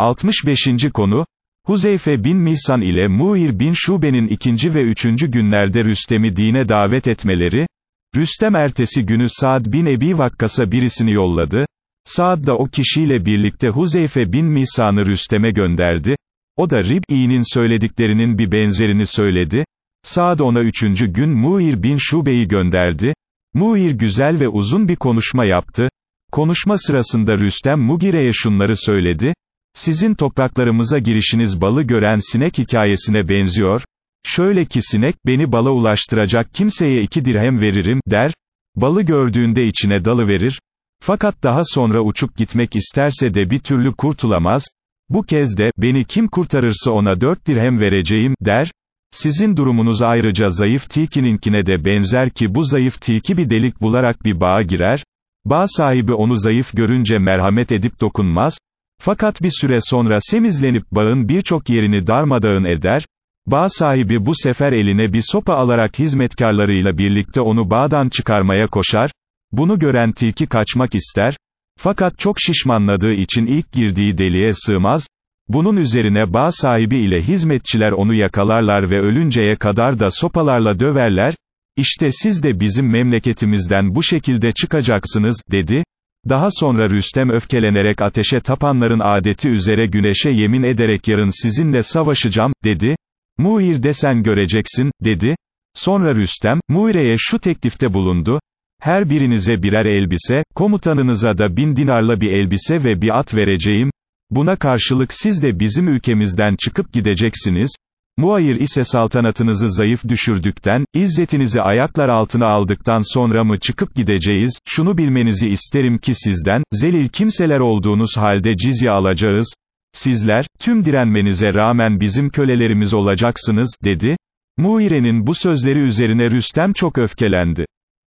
65. konu, Huzeyfe bin Mihsan ile Muir bin Şube'nin ikinci ve üçüncü günlerde Rüstem'i dine davet etmeleri, Rüstem ertesi günü Saad bin Ebi Vakkas'a birisini yolladı, Saad da o kişiyle birlikte Huzeyfe bin Mihsan'ı Rüstem'e gönderdi, o da Rib'i'nin söylediklerinin bir benzerini söyledi, Saad ona üçüncü gün Muir bin Şube'yi gönderdi, Muir güzel ve uzun bir konuşma yaptı, konuşma sırasında Rüstem Mugire'ye şunları söyledi, sizin topraklarımıza girişiniz balı gören sinek hikayesine benziyor, şöyle ki sinek, beni bala ulaştıracak kimseye iki dirhem veririm, der, balı gördüğünde içine dalı verir, fakat daha sonra uçup gitmek isterse de bir türlü kurtulamaz, bu kez de, beni kim kurtarırsa ona dört dirhem vereceğim, der, sizin durumunuz ayrıca zayıf tilkininkine de benzer ki bu zayıf tilki bir delik bularak bir bağa girer, bağ sahibi onu zayıf görünce merhamet edip dokunmaz, fakat bir süre sonra semizlenip bağın birçok yerini darmadağın eder, bağ sahibi bu sefer eline bir sopa alarak hizmetkarlarıyla birlikte onu bağdan çıkarmaya koşar, bunu gören tilki kaçmak ister, fakat çok şişmanladığı için ilk girdiği deliğe sığmaz, bunun üzerine bağ sahibi ile hizmetçiler onu yakalarlar ve ölünceye kadar da sopalarla döverler, işte siz de bizim memleketimizden bu şekilde çıkacaksınız, dedi. Daha sonra Rüstem öfkelenerek ateşe tapanların adeti üzere güneşe yemin ederek yarın sizinle savaşacağım, dedi. Muir desen göreceksin, dedi. Sonra Rüstem, Muire'ye şu teklifte bulundu, her birinize birer elbise, komutanınıza da bin dinarla bir elbise ve bir at vereceğim, buna karşılık siz de bizim ülkemizden çıkıp gideceksiniz, Muayir ise saltanatınızı zayıf düşürdükten, izzetinizi ayaklar altına aldıktan sonra mı çıkıp gideceğiz, şunu bilmenizi isterim ki sizden, zelil kimseler olduğunuz halde cizye alacağız, sizler, tüm direnmenize rağmen bizim kölelerimiz olacaksınız, dedi, Muire'nin bu sözleri üzerine Rüstem çok öfkelendi.